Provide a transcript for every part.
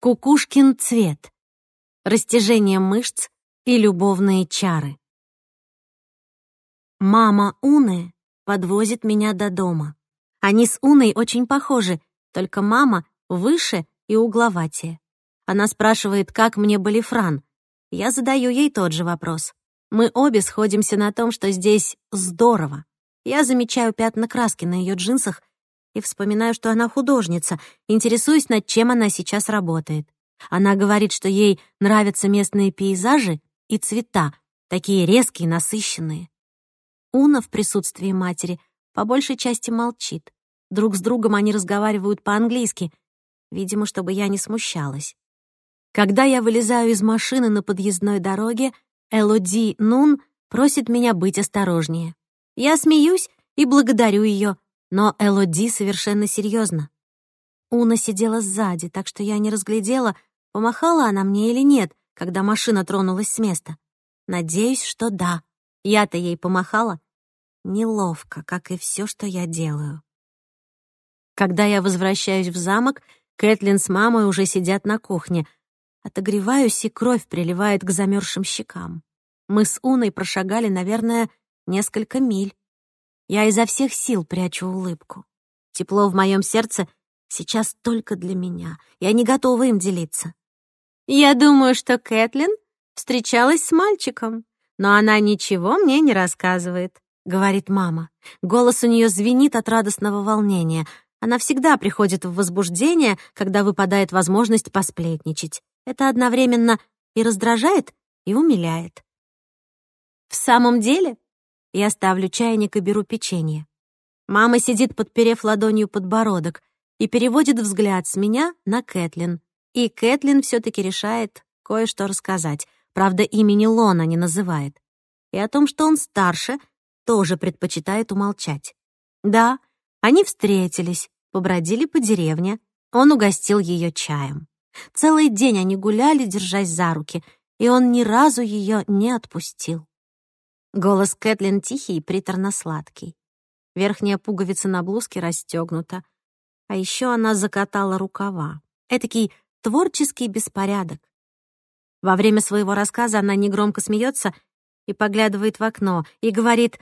Кукушкин цвет. Растяжение мышц и любовные чары. Мама Уны подвозит меня до дома. Они с Уной очень похожи, только мама выше и угловатее. Она спрашивает, как мне были Фран. Я задаю ей тот же вопрос. Мы обе сходимся на том, что здесь здорово. Я замечаю пятна краски на ее джинсах и вспоминаю, что она художница, интересуюсь, над чем она сейчас работает. Она говорит, что ей нравятся местные пейзажи и цвета, такие резкие, насыщенные. Уна в присутствии матери по большей части молчит. Друг с другом они разговаривают по-английски, видимо, чтобы я не смущалась. Когда я вылезаю из машины на подъездной дороге, Элоди Нун просит меня быть осторожнее. Я смеюсь и благодарю ее, но Элоди совершенно серьезно. Уна сидела сзади, так что я не разглядела, помахала она мне или нет, когда машина тронулась с места. Надеюсь, что да. Я-то ей помахала. Неловко, как и все, что я делаю. Когда я возвращаюсь в замок, Кэтлин с мамой уже сидят на кухне. Отогреваюсь, и кровь приливает к замерзшим щекам. Мы с Уной прошагали, наверное, несколько миль. Я изо всех сил прячу улыбку. Тепло в моем сердце сейчас только для меня. Я не готова им делиться. Я думаю, что Кэтлин встречалась с мальчиком, но она ничего мне не рассказывает, говорит мама. Голос у нее звенит от радостного волнения. Она всегда приходит в возбуждение, когда выпадает возможность посплетничать. Это одновременно и раздражает, и умиляет. В самом деле, я ставлю чайник и беру печенье. Мама сидит, подперев ладонью подбородок, и переводит взгляд с меня на Кэтлин. И Кэтлин все таки решает кое-что рассказать. Правда, имени Лона не называет. И о том, что он старше, тоже предпочитает умолчать. Да, они встретились, побродили по деревне. Он угостил ее чаем. Целый день они гуляли, держась за руки, и он ни разу ее не отпустил. Голос Кэтлин тихий и приторно-сладкий. Верхняя пуговица на блузке расстегнута. А еще она закатала рукава. Этакий творческий беспорядок. Во время своего рассказа она негромко смеется и поглядывает в окно и говорит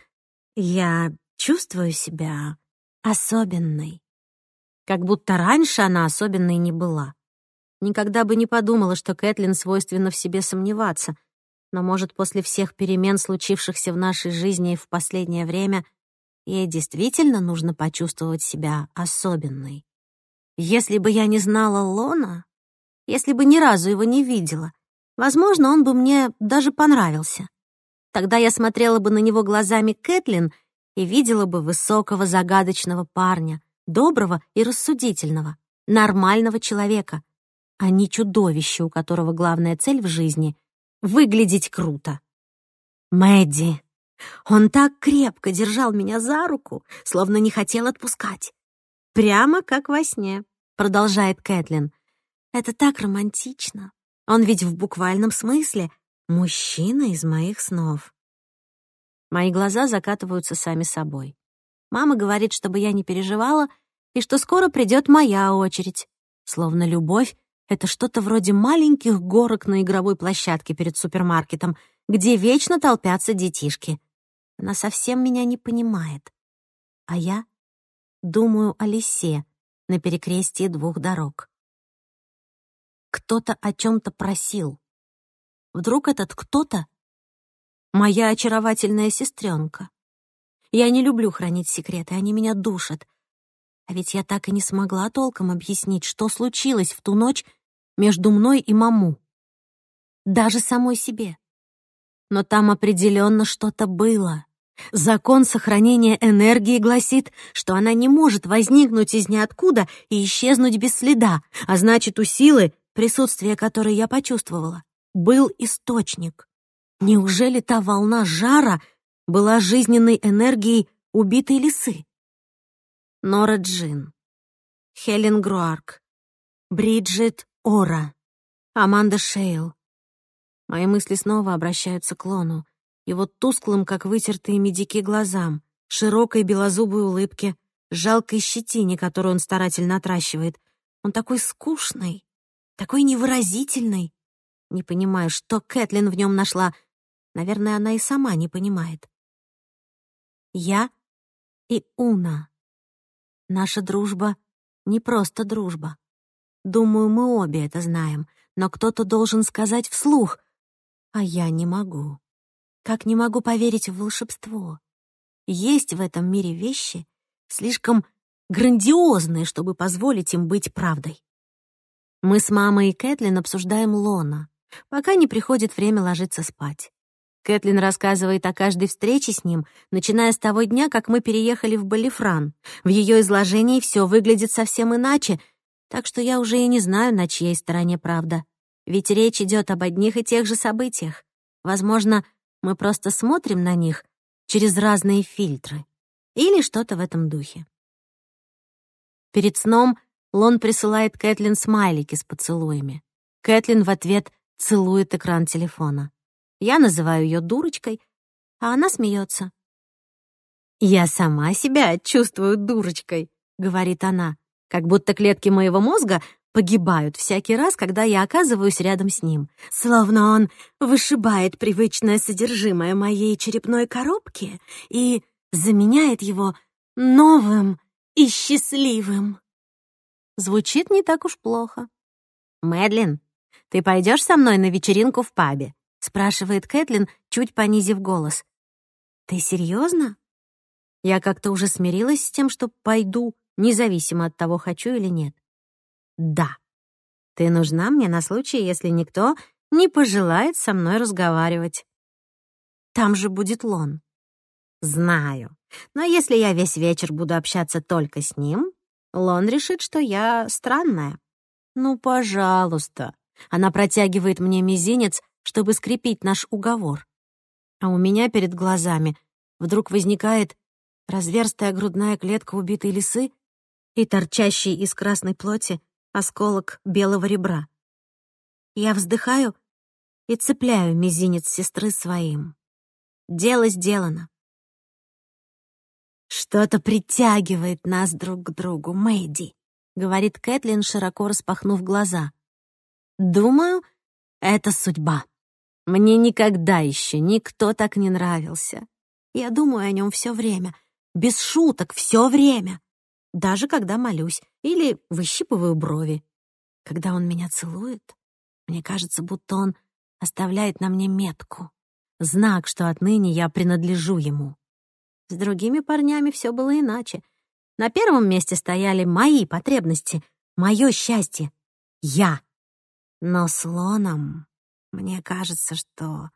«Я чувствую себя особенной». Как будто раньше она особенной не была. Никогда бы не подумала, что Кэтлин свойственно в себе сомневаться — но, может, после всех перемен, случившихся в нашей жизни и в последнее время, ей действительно нужно почувствовать себя особенной. Если бы я не знала Лона, если бы ни разу его не видела, возможно, он бы мне даже понравился. Тогда я смотрела бы на него глазами Кэтлин и видела бы высокого загадочного парня, доброго и рассудительного, нормального человека, а не чудовище, у которого главная цель в жизни выглядеть круто. «Мэдди!» Он так крепко держал меня за руку, словно не хотел отпускать. «Прямо как во сне», — продолжает Кэтлин. «Это так романтично. Он ведь в буквальном смысле мужчина из моих снов». Мои глаза закатываются сами собой. Мама говорит, чтобы я не переживала и что скоро придет моя очередь. Словно любовь это что-то вроде маленьких горок на игровой площадке перед супермаркетом, где вечно толпятся детишки. Она совсем меня не понимает. А я думаю о Лисе на перекрестии двух дорог. Кто-то о чем-то просил. Вдруг этот кто-то — моя очаровательная сестренка. Я не люблю хранить секреты, они меня душат. А ведь я так и не смогла толком объяснить, что случилось в ту ночь, между мной и маму. Даже самой себе. Но там определенно что-то было. Закон сохранения энергии гласит, что она не может возникнуть из ниоткуда и исчезнуть без следа, а значит, у силы, присутствие которой я почувствовала, был источник. Неужели та волна жара была жизненной энергией убитой лисы? Нора Джин, Хелен Груарк, Бриджит Ора, Аманда Шейл. Мои мысли снова обращаются к Лону, его тусклым, как вытертые медики, глазам, широкой белозубой улыбке, жалкой щетине, которую он старательно отращивает. Он такой скучный, такой невыразительный. Не понимаю, что Кэтлин в нем нашла. Наверное, она и сама не понимает. Я и Уна. Наша дружба не просто дружба. Думаю, мы обе это знаем, но кто-то должен сказать вслух. А я не могу. Как не могу поверить в волшебство? Есть в этом мире вещи слишком грандиозные, чтобы позволить им быть правдой. Мы с мамой и Кэтлин обсуждаем Лона, пока не приходит время ложиться спать. Кэтлин рассказывает о каждой встрече с ним, начиная с того дня, как мы переехали в Балифран. В ее изложении все выглядит совсем иначе — так что я уже и не знаю, на чьей стороне правда. Ведь речь идет об одних и тех же событиях. Возможно, мы просто смотрим на них через разные фильтры или что-то в этом духе. Перед сном Лон присылает Кэтлин смайлики с поцелуями. Кэтлин в ответ целует экран телефона. Я называю ее дурочкой, а она смеется. «Я сама себя чувствую дурочкой», — говорит она. Как будто клетки моего мозга погибают всякий раз, когда я оказываюсь рядом с ним. Словно он вышибает привычное содержимое моей черепной коробки и заменяет его новым и счастливым. Звучит не так уж плохо. «Мэдлин, ты пойдешь со мной на вечеринку в пабе?» — спрашивает Кэтлин, чуть понизив голос. «Ты серьезно? Я как-то уже смирилась с тем, что пойду, независимо от того, хочу или нет. Да. Ты нужна мне на случай, если никто не пожелает со мной разговаривать. Там же будет Лон. Знаю. Но если я весь вечер буду общаться только с ним, Лон решит, что я странная. Ну, пожалуйста. Она протягивает мне мизинец, чтобы скрепить наш уговор. А у меня перед глазами вдруг возникает разверстая грудная клетка убитой лисы и торчащий из красной плоти осколок белого ребра. Я вздыхаю и цепляю мизинец сестры своим. Дело сделано. «Что-то притягивает нас друг к другу, Мэйди», — говорит Кэтлин, широко распахнув глаза. «Думаю, это судьба. Мне никогда еще никто так не нравился. Я думаю о нем все время, без шуток, все время даже когда молюсь или выщипываю брови. Когда он меня целует, мне кажется, будто он оставляет на мне метку, знак, что отныне я принадлежу ему. С другими парнями все было иначе. На первом месте стояли мои потребности, мое счастье, я. Но с Лоном мне кажется, что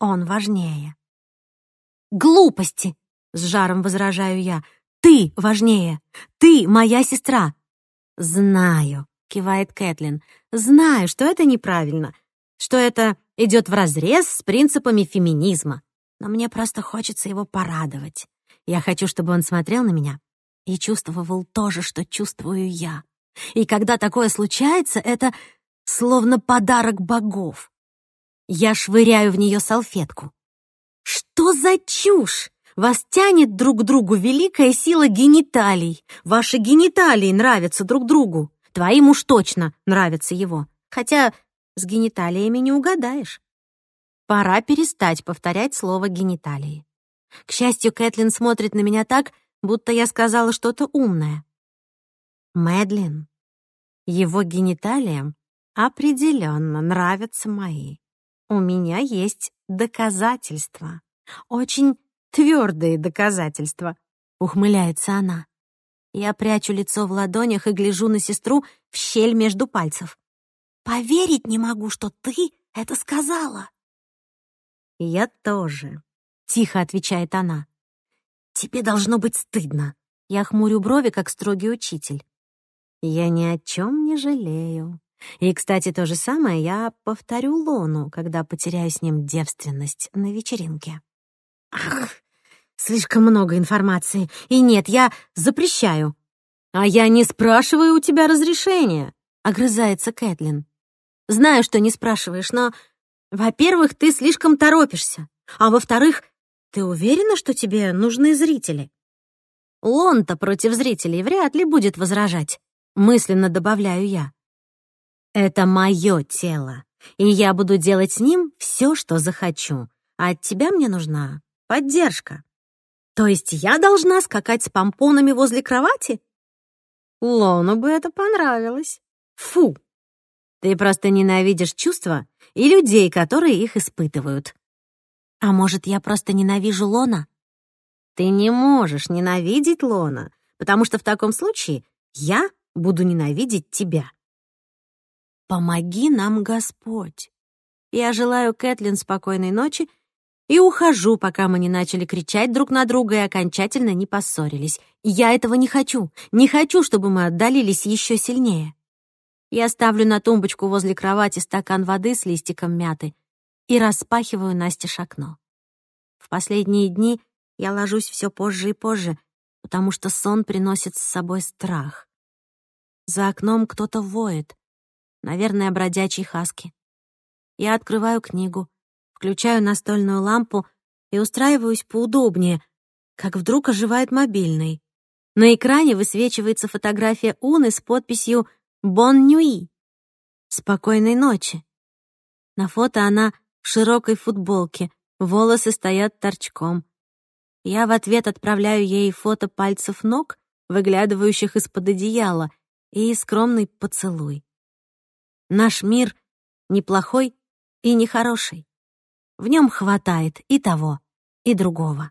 он важнее. «Глупости!» — с жаром возражаю я — ты важнее! Ты моя сестра!» «Знаю», — кивает Кэтлин, — «знаю, что это неправильно, что это идет вразрез с принципами феминизма. Но мне просто хочется его порадовать. Я хочу, чтобы он смотрел на меня и чувствовал то же, что чувствую я. И когда такое случается, это словно подарок богов. Я швыряю в нее салфетку. «Что за чушь?» Вас тянет друг к другу великая сила гениталий. Ваши гениталии нравятся друг другу. Твоим уж точно нравится его. Хотя с гениталиями не угадаешь. Пора перестать повторять слово «гениталии». К счастью, Кэтлин смотрит на меня так, будто я сказала что-то умное. Мэдлин, его гениталиям определенно нравятся мои. У меня есть доказательства. Очень твердые доказательства», — ухмыляется она. Я прячу лицо в ладонях и гляжу на сестру в щель между пальцев. «Поверить не могу, что ты это сказала!» «Я тоже», — тихо отвечает она. «Тебе должно быть стыдно!» Я хмурю брови, как строгий учитель. «Я ни о чем не жалею. И, кстати, то же самое я повторю Лону, когда потеряю с ним девственность на вечеринке». «Ах!» Слишком много информации. И нет, я запрещаю». «А я не спрашиваю у тебя разрешения», — огрызается Кэтлин. «Знаю, что не спрашиваешь, но, во-первых, ты слишком торопишься, а во-вторых, ты уверена, что тебе нужны зрители?» Лонта против зрителей вряд ли будет возражать», — мысленно добавляю я. «Это мое тело, и я буду делать с ним все, что захочу, а от тебя мне нужна поддержка». То есть я должна скакать с помпонами возле кровати? Лону бы это понравилось. Фу! Ты просто ненавидишь чувства и людей, которые их испытывают. А может, я просто ненавижу Лона? Ты не можешь ненавидеть Лона, потому что в таком случае я буду ненавидеть тебя. Помоги нам, Господь. Я желаю Кэтлин спокойной ночи и ухожу, пока мы не начали кричать друг на друга и окончательно не поссорились. Я этого не хочу. Не хочу, чтобы мы отдалились еще сильнее. Я ставлю на тумбочку возле кровати стакан воды с листиком мяты и распахиваю Настеж окно. В последние дни я ложусь все позже и позже, потому что сон приносит с собой страх. За окном кто-то воет. Наверное, бродячий хаски. Я открываю книгу — включаю настольную лампу и устраиваюсь поудобнее, как вдруг оживает мобильный. На экране высвечивается фотография Уны с подписью «Бон Нюи» — «Спокойной ночи». На фото она в широкой футболке, волосы стоят торчком. Я в ответ отправляю ей фото пальцев ног, выглядывающих из-под одеяла, и скромный поцелуй. Наш мир неплохой и нехороший. В нем хватает и того, и другого.